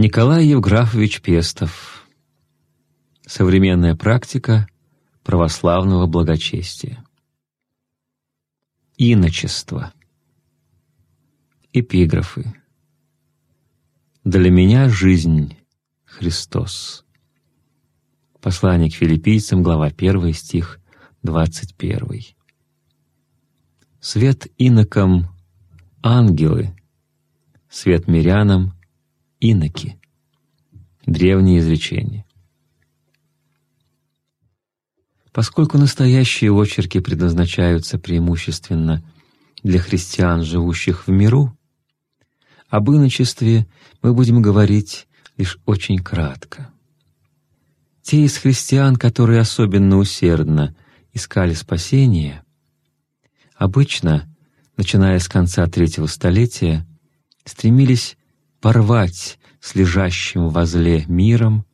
Николай Евграфович Пестов. Современная практика православного благочестия. Иночество. Эпиграфы. Для меня жизнь — Христос. Послание к филиппийцам, глава 1, стих 21. Свет инокам — ангелы, свет мирянам — иноки. Древнее изречение. Поскольку настоящие очерки предназначаются преимущественно для христиан, живущих в миру, об иночестве мы будем говорить лишь очень кратко. Те из христиан, которые особенно усердно искали спасения, обычно, начиная с конца третьего столетия, стремились порвать с лежащим возле миром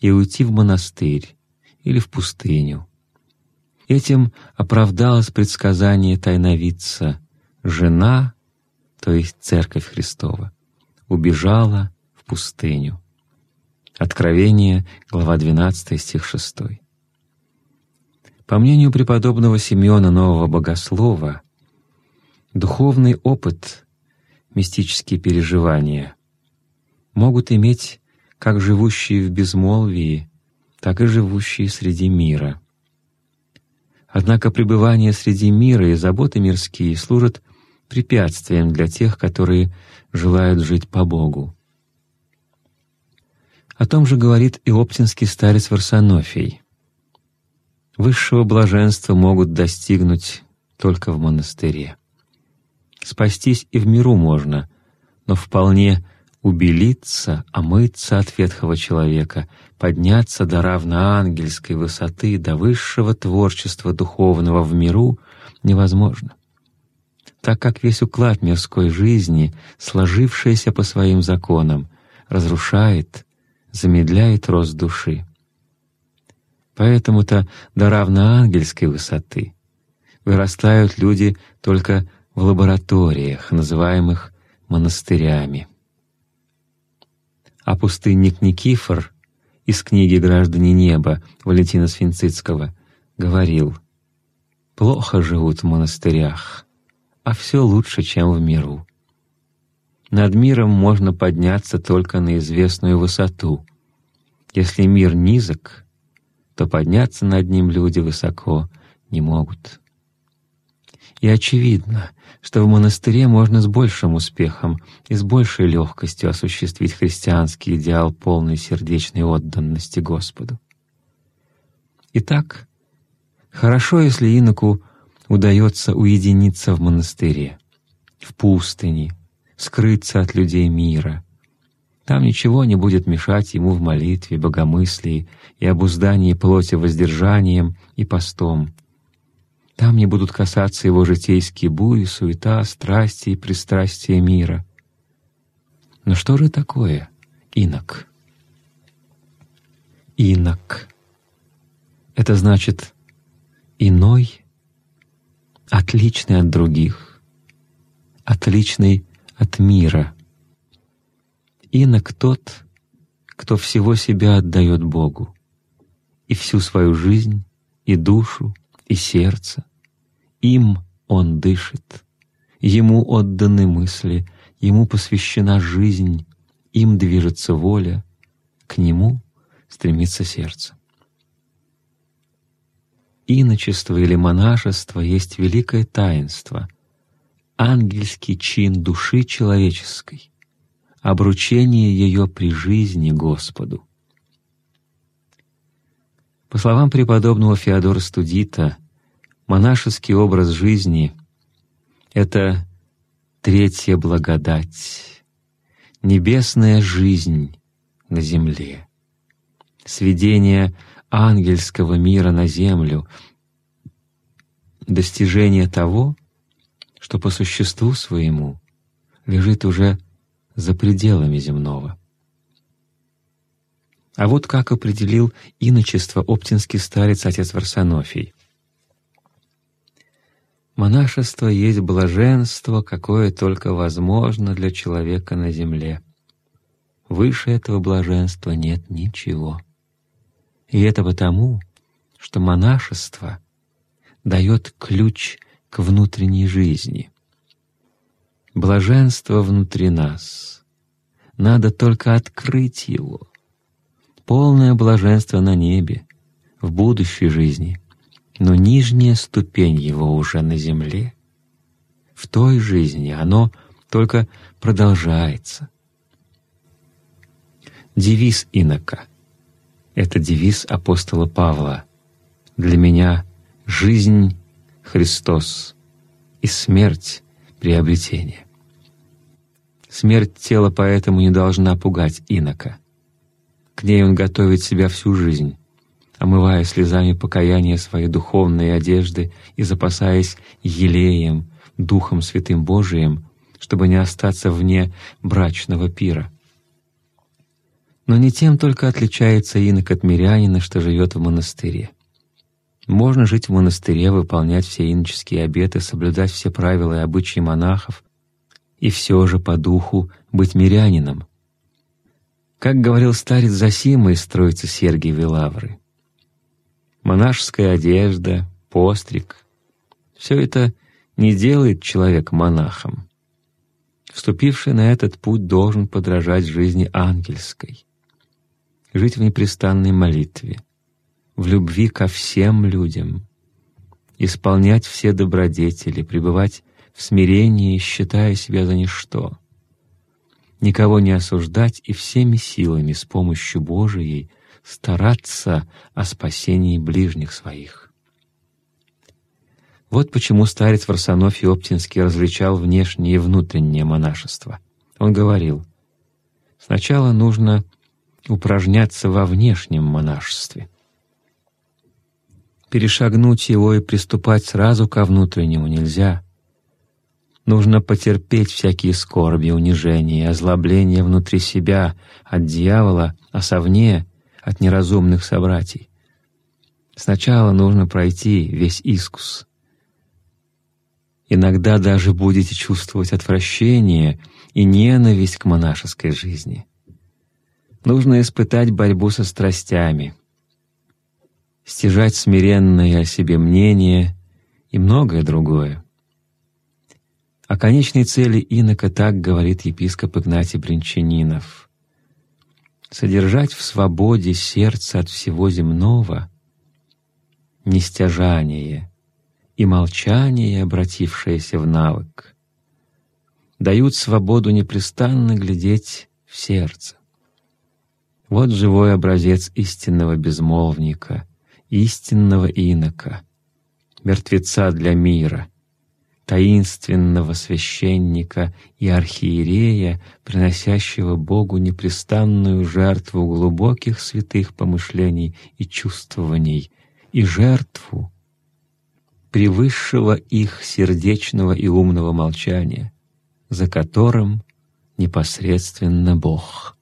и уйти в монастырь или в пустыню. Этим оправдалось предсказание тайновидца «Жена, то есть Церковь Христова, убежала в пустыню». Откровение, глава 12, стих 6. По мнению преподобного Симеона Нового Богослова, духовный опыт, мистические переживания — могут иметь как живущие в безмолвии, так и живущие среди мира. Однако пребывание среди мира и заботы мирские служат препятствием для тех, которые желают жить по Богу. О том же говорит и оптинский старец Варсонофий. Высшего блаженства могут достигнуть только в монастыре. Спастись и в миру можно, но вполне убелиться, омыться от ветхого человека, подняться до равноангельской высоты, до высшего творчества духовного в миру невозможно. Так как весь уклад мирской жизни, сложившийся по своим законам, разрушает, замедляет рост души. Поэтому-то до равноангельской высоты вырастают люди только в лабораториях, называемых монастырями. А пустынник Никифор из книги «Граждане неба» Валентина Свинцицкого говорил «Плохо живут в монастырях, а все лучше, чем в миру. Над миром можно подняться только на известную высоту. Если мир низок, то подняться над ним люди высоко не могут». И очевидно, что в монастыре можно с большим успехом и с большей легкостью осуществить христианский идеал полной сердечной отданности Господу. Итак, хорошо, если иноку удается уединиться в монастыре, в пустыне, скрыться от людей мира. Там ничего не будет мешать ему в молитве, богомыслии и обуздании плоти воздержанием и постом, там не будут касаться его житейские бури, суета, страсти и пристрастия мира. Но что же такое инок? Инок — это значит иной, отличный от других, отличный от мира. Инок тот, кто всего себя отдает Богу, и всю свою жизнь, и душу, и сердце, им он дышит, ему отданы мысли, ему посвящена жизнь, им движется воля, к нему стремится сердце. Иночество или монашество есть великое таинство, ангельский чин души человеческой, обручение ее при жизни Господу. По словам преподобного Феодора Студита, Монашеский образ жизни — это третья благодать, небесная жизнь на земле, сведение ангельского мира на землю, достижение того, что по существу своему лежит уже за пределами земного. А вот как определил иночество оптинский старец отец Варсонофий. Монашество есть блаженство, какое только возможно для человека на земле. Выше этого блаженства нет ничего. И это потому, что монашество дает ключ к внутренней жизни. Блаженство внутри нас. Надо только открыть его. Полное блаженство на небе, в будущей жизни, но нижняя ступень его уже на земле. В той жизни оно только продолжается. Девиз инока — это девиз апостола Павла. Для меня жизнь — Христос и смерть — приобретение. Смерть тела поэтому не должна пугать инока. К ней он готовит себя всю жизнь, омывая слезами покаяния свои духовные одежды и запасаясь елеем, Духом Святым Божиим, чтобы не остаться вне брачного пира. Но не тем только отличается инок от мирянина, что живет в монастыре. Можно жить в монастыре, выполнять все иноческие обеты, соблюдать все правила и обычаи монахов, и все же по духу быть мирянином. Как говорил старец Зосима из Троицы Сергиевой Лавры, монашеская одежда, постриг — все это не делает человека монахом. Вступивший на этот путь должен подражать жизни ангельской, жить в непрестанной молитве, в любви ко всем людям, исполнять все добродетели, пребывать в смирении, считая себя за ничто, никого не осуждать и всеми силами с помощью Божией стараться о спасении ближних своих. Вот почему старец Варсонофий Оптинский различал внешнее и внутреннее монашество. Он говорил, сначала нужно упражняться во внешнем монашестве, перешагнуть его и приступать сразу ко внутреннему нельзя. Нужно потерпеть всякие скорби, унижения и озлобления внутри себя от дьявола, а совне — от неразумных собратьей. Сначала нужно пройти весь искус — Иногда даже будете чувствовать отвращение и ненависть к монашеской жизни. Нужно испытать борьбу со страстями, стяжать смиренное о себе мнение и многое другое. О конечной цели инока так говорит епископ Игнатий Бринчанинов. Содержать в свободе сердце от всего земного — нестяжание — и молчание, обратившееся в навык, дают свободу непрестанно глядеть в сердце. Вот живой образец истинного безмолвника, истинного инока, мертвеца для мира, таинственного священника и архиерея, приносящего Богу непрестанную жертву глубоких святых помышлений и чувствований, и жертву, превысшего их сердечного и умного молчания, за которым непосредственно Бог.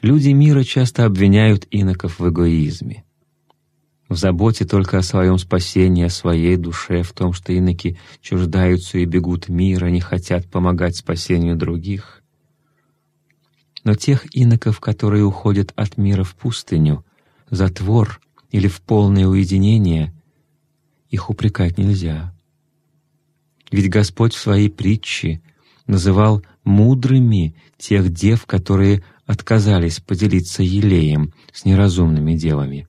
Люди мира часто обвиняют иноков в эгоизме, в заботе только о своем спасении, о своей душе, в том, что иноки чуждаются и бегут мира, не хотят помогать спасению других. Но тех иноков, которые уходят от мира в пустыню, затвор или в полное уединение, их упрекать нельзя. Ведь Господь в своей притче называл мудрыми тех дев, которые отказались поделиться елеем с неразумными девами.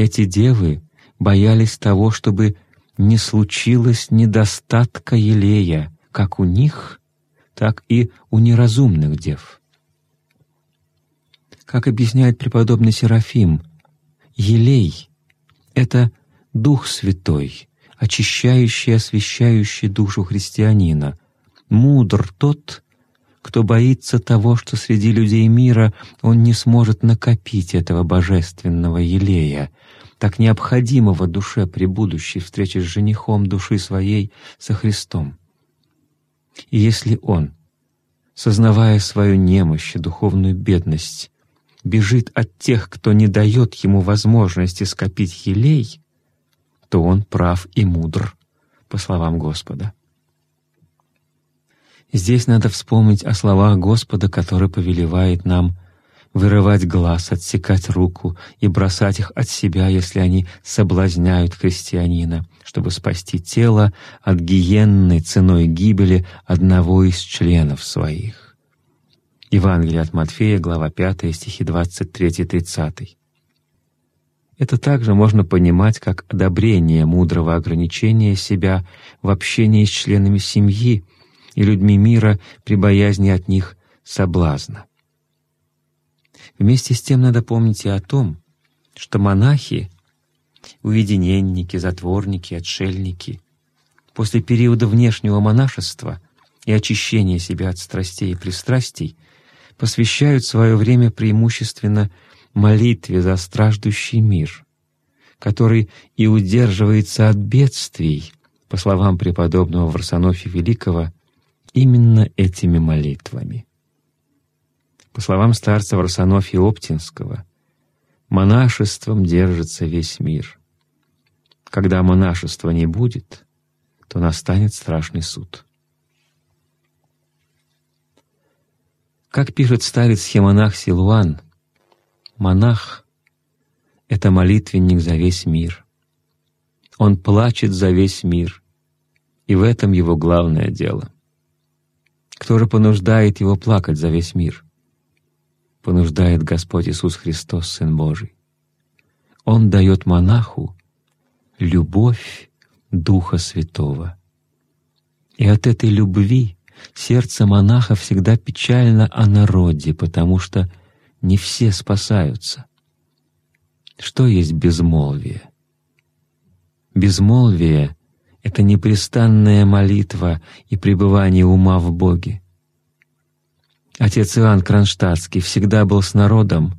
Эти девы боялись того, чтобы не случилось недостатка елея как у них, так и у неразумных дев. Как объясняет преподобный Серафим, елей — это Дух Святой, очищающий и освящающий душу христианина. Мудр тот, кто боится того, что среди людей мира он не сможет накопить этого божественного елея, так необходимого душе при будущей встрече с женихом души своей со Христом. И если он, сознавая свою немощь и духовную бедность, бежит от тех, кто не дает ему возможности скопить елей, то он прав и мудр, по словам Господа. Здесь надо вспомнить о словах Господа, который повелевает нам вырывать глаз, отсекать руку и бросать их от себя, если они соблазняют христианина, чтобы спасти тело от гиенной ценой гибели одного из членов своих. Евангелие от Матфея, глава 5, стихи 23-30. Это также можно понимать как одобрение мудрого ограничения себя в общении с членами семьи и людьми мира при боязни от них соблазна. Вместе с тем надо помнить и о том, что монахи, уединенники, затворники, отшельники после периода внешнего монашества и очищения себя от страстей и пристрастий посвящают свое время преимущественно молитве за страждущий мир, который и удерживается от бедствий, по словам преподобного Варсонофия Великого, именно этими молитвами. По словам старца Варсонофия Оптинского, монашеством держится весь мир. Когда монашества не будет, то настанет страшный суд. Как пишет старец Хемонах Силуан, монах — это молитвенник за весь мир. Он плачет за весь мир, и в этом его главное дело. Кто же понуждает его плакать за весь мир? понуждает Господь Иисус Христос, Сын Божий. Он дает монаху любовь Духа Святого. И от этой любви сердце монаха всегда печально о народе, потому что не все спасаются. Что есть безмолвие? Безмолвие — это непрестанная молитва и пребывание ума в Боге. Отец Иоанн Кронштадтский всегда был с народом,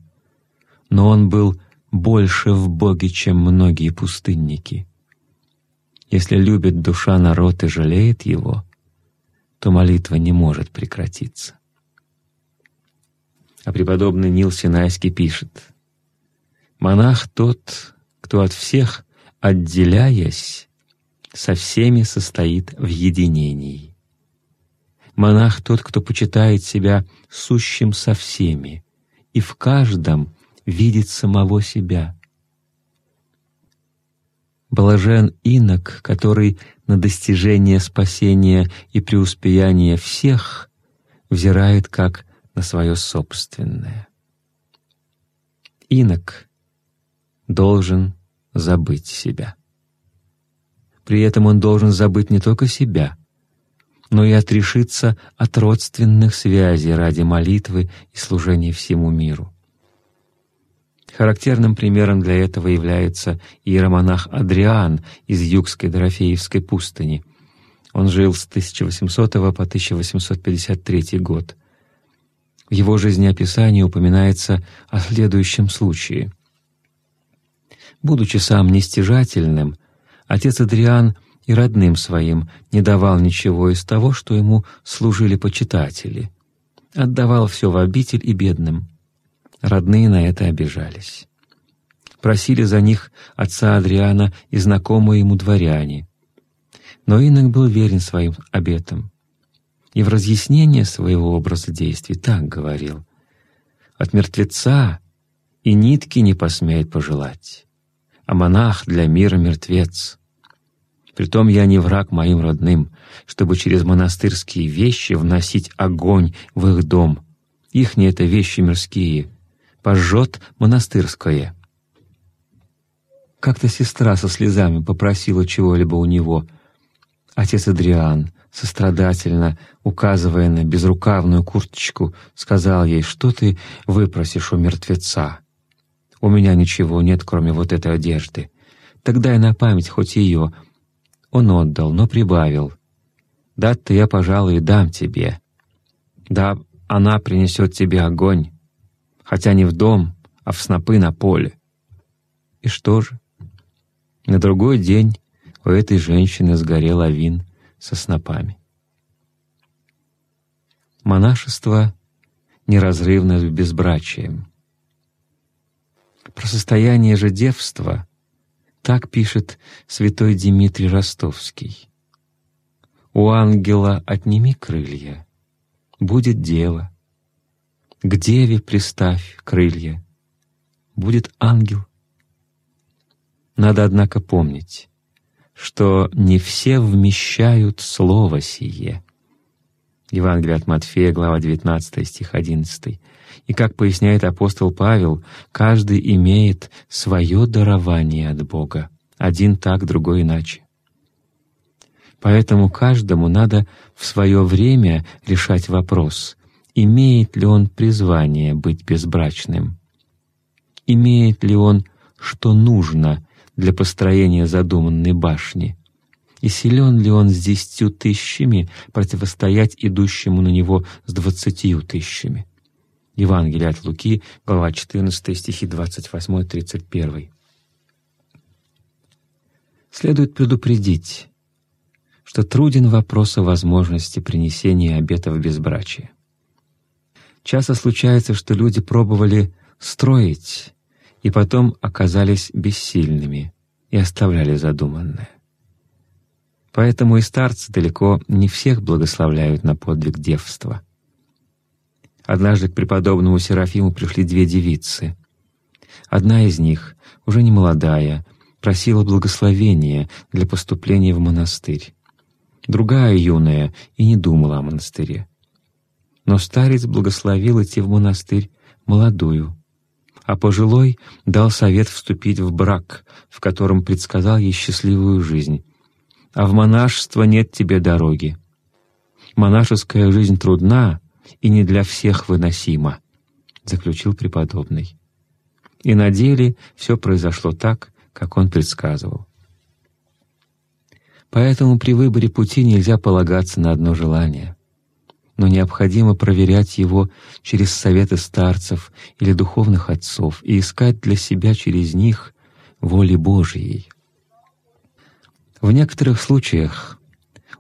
но он был больше в Боге, чем многие пустынники. Если любит душа народ и жалеет его, то молитва не может прекратиться. А преподобный Нил Синайский пишет, «Монах тот, кто от всех, отделяясь, со всеми состоит в единении. Монах тот, кто почитает себя сущим со всеми, и в каждом видит самого себя. Блажен инок, который на достижение спасения и преуспеяние всех взирает как на свое собственное. Инок должен забыть себя. При этом он должен забыть не только себя — но и отрешиться от родственных связей ради молитвы и служения всему миру. Характерным примером для этого является иеромонах Адриан из Югской Дорофеевской пустыни. Он жил с 1800 по 1853 год. В его жизнеописании упоминается о следующем случае. Будучи сам нестяжательным, отец Адриан — и родным своим не давал ничего из того, что ему служили почитатели. Отдавал все в обитель и бедным. Родные на это обижались. Просили за них отца Адриана и знакомые ему дворяне. Но инок был верен своим обетам. И в разъяснение своего образа действий так говорил. «От мертвеца и нитки не посмеет пожелать, а монах для мира мертвец». Притом я не враг моим родным, чтобы через монастырские вещи вносить огонь в их дом. Их не это вещи мирские. Пожжет монастырское. Как-то сестра со слезами попросила чего-либо у него. Отец Адриан, сострадательно указывая на безрукавную курточку, сказал ей, что ты выпросишь у мертвеца. У меня ничего нет, кроме вот этой одежды. Тогда и на память хоть ее — он отдал, но прибавил. «Дать-то я, пожалуй, дам тебе. Да, она принесет тебе огонь, хотя не в дом, а в снопы на поле». И что же? На другой день у этой женщины сгорел авин со снопами. Монашество неразрывно с безбрачием. Про состояние же девства так пишет святой Дмитрий Ростовский. У ангела отними крылья, будет дело. К деве приставь крылья, будет ангел. Надо, однако, помнить, что не все вмещают слово сие. Евангелие от Матфея, глава 19, стих 11. И, как поясняет апостол Павел, каждый имеет свое дарование от Бога, один так, другой иначе. Поэтому каждому надо в свое время решать вопрос, имеет ли он призвание быть безбрачным, имеет ли он, что нужно для построения задуманной башни, и силен ли он с десятью тысячами противостоять идущему на него с двадцатью тысячами. Евангелие от Луки, глава 14, стихи 28-31. Следует предупредить, что труден вопрос о возможности принесения обетов безбрачия. Часто случается, что люди пробовали строить и потом оказались бессильными и оставляли задуманное. Поэтому и старцы далеко не всех благословляют на подвиг девства. Однажды к преподобному Серафиму пришли две девицы. Одна из них, уже не молодая, просила благословения для поступления в монастырь другая юная и не думала о монастыре. Но старец благословил идти в монастырь молодую, а пожилой дал совет вступить в брак, в котором предсказал ей счастливую жизнь. А в монашество нет тебе дороги. Монашеская жизнь трудна и не для всех выносима, заключил преподобный. И на деле все произошло так, как он предсказывал. Поэтому при выборе пути нельзя полагаться на одно желание, но необходимо проверять его через советы старцев или духовных отцов и искать для себя через них воли Божьей. В некоторых случаях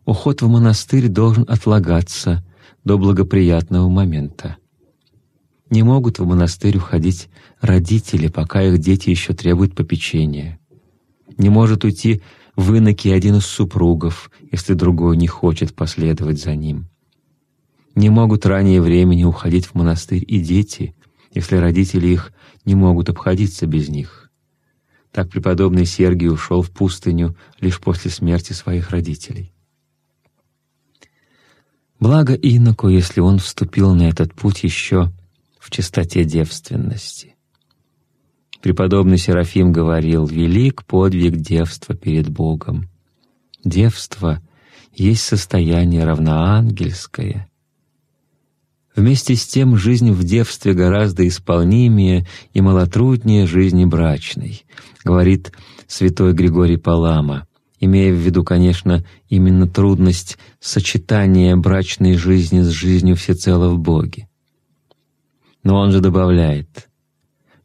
уход в монастырь должен отлагаться до благоприятного момента. Не могут в монастырь уходить родители, пока их дети еще требуют попечения. Не может уйти в иноке один из супругов, если другой не хочет последовать за ним. Не могут ранее времени уходить в монастырь и дети, если родители их не могут обходиться без них. Так преподобный Сергий ушел в пустыню лишь после смерти своих родителей. Благо иноку, если он вступил на этот путь еще в чистоте девственности. Преподобный Серафим говорил, «Велик подвиг девства перед Богом. Девство есть состояние равноангельское». Вместе с тем жизнь в девстве гораздо исполнимее и малотруднее жизни брачной, говорит святой Григорий Палама, имея в виду, конечно, именно трудность сочетания брачной жизни с жизнью всецело в Боге. Но он же добавляет,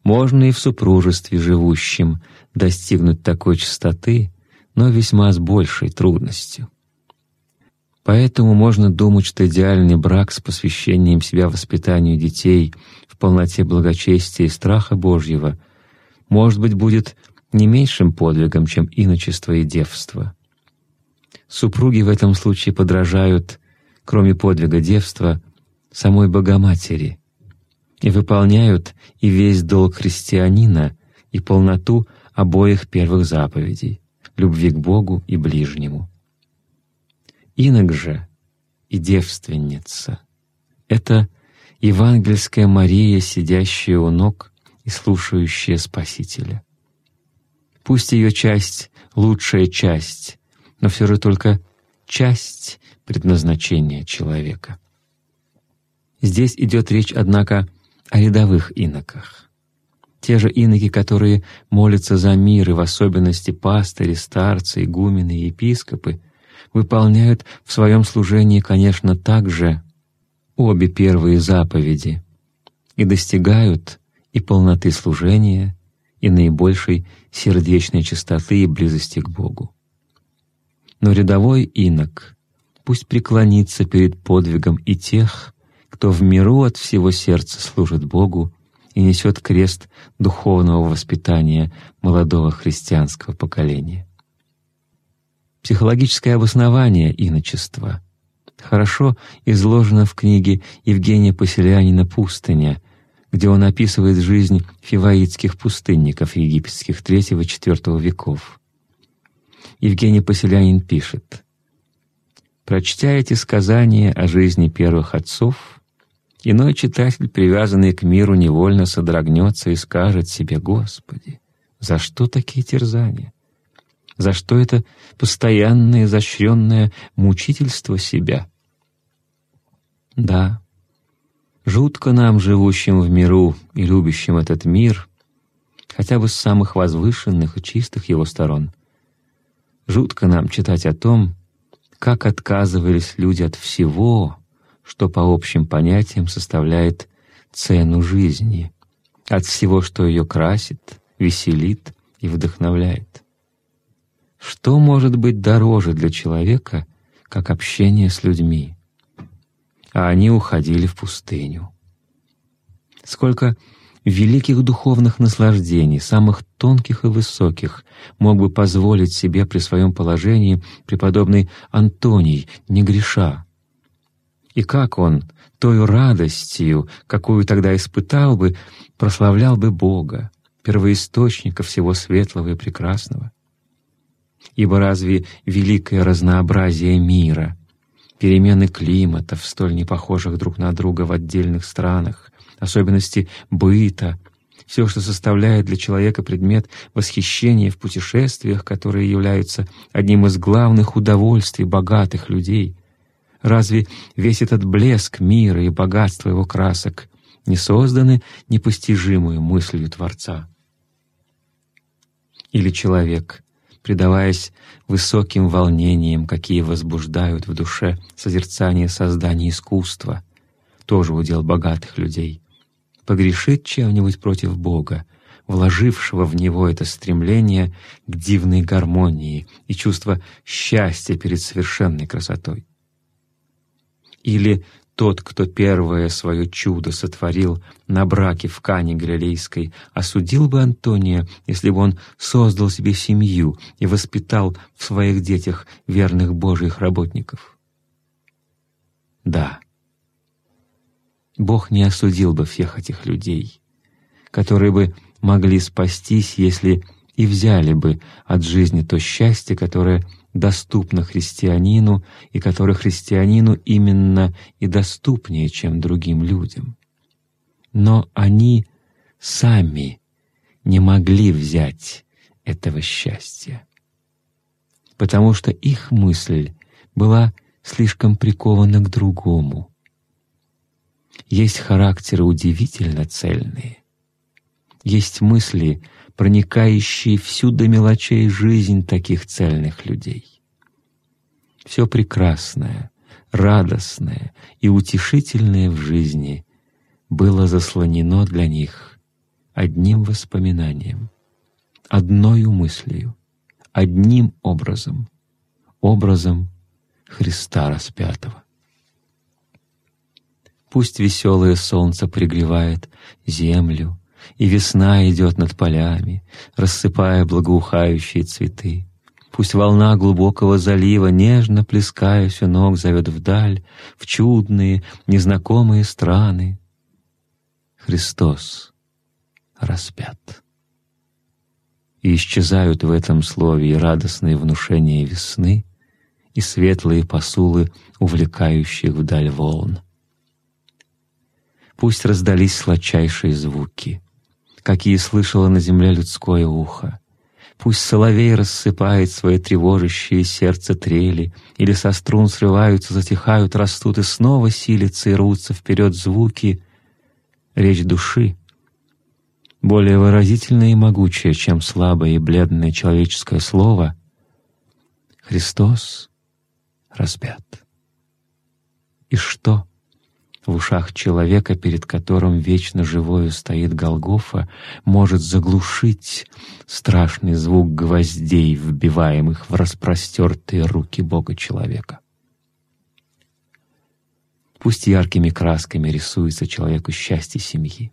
можно и в супружестве живущем достигнуть такой чистоты, но весьма с большей трудностью. Поэтому можно думать, что идеальный брак с посвящением себя воспитанию детей в полноте благочестия и страха Божьего, может быть, будет не меньшим подвигом, чем иночество и девство. Супруги в этом случае подражают, кроме подвига девства, самой Богоматери — и выполняют и весь долг христианина, и полноту обоих первых заповедей — любви к Богу и ближнему. Инок же и девственница — это евангельская Мария, сидящая у ног и слушающая Спасителя. Пусть ее часть — лучшая часть, но все же только часть предназначения человека. Здесь идет речь, однако, о рядовых иноках. Те же иноки, которые молятся за мир, и в особенности пастыри, старцы, игумены и епископы, выполняют в своем служении, конечно, также обе первые заповеди и достигают и полноты служения, и наибольшей сердечной чистоты и близости к Богу. Но рядовой инок пусть преклонится перед подвигом и тех, кто в миру от всего сердца служит Богу и несет крест духовного воспитания молодого христианского поколения. Психологическое обоснование иночества хорошо изложено в книге Евгения Поселянина «Пустыня», где он описывает жизнь фиваитских пустынников египетских III-IV веков. Евгений Поселянин пишет, «Прочтя эти сказания о жизни первых отцов, иной читатель, привязанный к миру, невольно содрогнется и скажет себе, «Господи, за что такие терзания? За что это постоянное изощренное мучительство себя?» Да, жутко нам, живущим в миру и любящим этот мир, хотя бы с самых возвышенных и чистых его сторон — Жутко нам читать о том, как отказывались люди от всего, что по общим понятиям составляет цену жизни, от всего, что ее красит, веселит и вдохновляет. Что может быть дороже для человека, как общение с людьми? А они уходили в пустыню. Сколько великих духовных наслаждений, самых тонких и высоких, мог бы позволить себе при своем положении преподобный Антоний, не греша. И как он, той радостью, какую тогда испытал бы, прославлял бы Бога, первоисточника всего светлого и прекрасного. Ибо разве великое разнообразие мира, перемены климатов, столь непохожих друг на друга в отдельных странах, особенности быта, все, что составляет для человека предмет восхищения в путешествиях, которые являются одним из главных удовольствий богатых людей. Разве весь этот блеск мира и богатство его красок не созданы непостижимую мыслью Творца? Или человек, предаваясь высоким волнениям, какие возбуждают в душе созерцание создания искусства, тоже удел богатых людей — погрешит чем-нибудь против Бога, вложившего в него это стремление к дивной гармонии и чувство счастья перед совершенной красотой. Или тот, кто первое свое чудо сотворил на браке в Кане Галилейской, осудил бы Антония, если бы он создал себе семью и воспитал в своих детях верных Божьих работников? Да, Бог не осудил бы всех этих людей, которые бы могли спастись, если и взяли бы от жизни то счастье, которое доступно христианину и которое христианину именно и доступнее, чем другим людям. Но они сами не могли взять этого счастья, потому что их мысль была слишком прикована к другому — есть характеры удивительно цельные. Есть мысли, проникающие всю до мелочей жизнь таких цельных людей. Все прекрасное, радостное и утешительное в жизни было заслонено для них одним воспоминанием, одной мыслью, одним образом, образом Христа распятого. Пусть веселое солнце пригревает землю, И весна идет над полями, Рассыпая благоухающие цветы. Пусть волна глубокого залива, Нежно плескаясь у ног, Зовет вдаль, в чудные, незнакомые страны. Христос распят. И исчезают в этом слове и радостные внушения весны, и светлые посулы увлекающих вдаль волн. Пусть раздались сладчайшие звуки, какие слышало на земле людское ухо. Пусть соловей рассыпает свои тревожащие сердце трели, или со струн срываются, затихают, растут и снова силятся и рвутся вперед звуки. Речь души более выразительная и могучая, чем слабое и бледное человеческое слово. Христос распят. И что? В ушах человека, перед которым вечно живою стоит Голгофа, может заглушить страшный звук гвоздей, вбиваемых в распростертые руки Бога-человека. Пусть яркими красками рисуется человеку счастье семьи.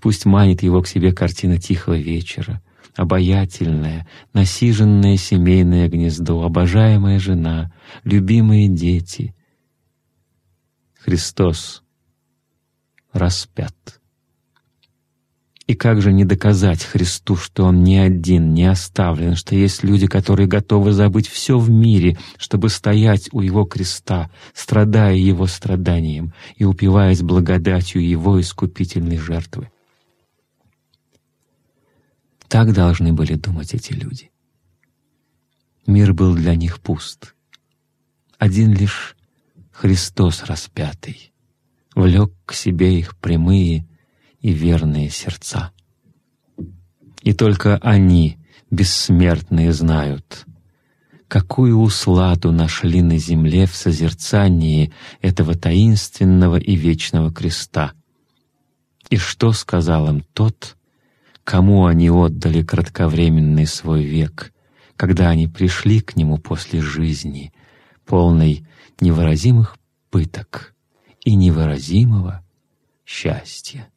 Пусть манит его к себе картина тихого вечера, обаятельное, насиженное семейное гнездо, обожаемая жена, любимые дети. Христос распят. И как же не доказать Христу, что Он не один, не оставлен, что есть люди, которые готовы забыть все в мире, чтобы стоять у Его креста, страдая Его страданием и упиваясь благодатью Его искупительной жертвы? Так должны были думать эти люди. Мир был для них пуст. Один лишь Христос распятый влек к себе их прямые и верные сердца. И только они, бессмертные, знают, какую усладу нашли на земле в созерцании этого таинственного и вечного креста. И что сказал им тот, кому они отдали кратковременный свой век, когда они пришли к нему после жизни, полной невыразимых пыток и невыразимого счастья.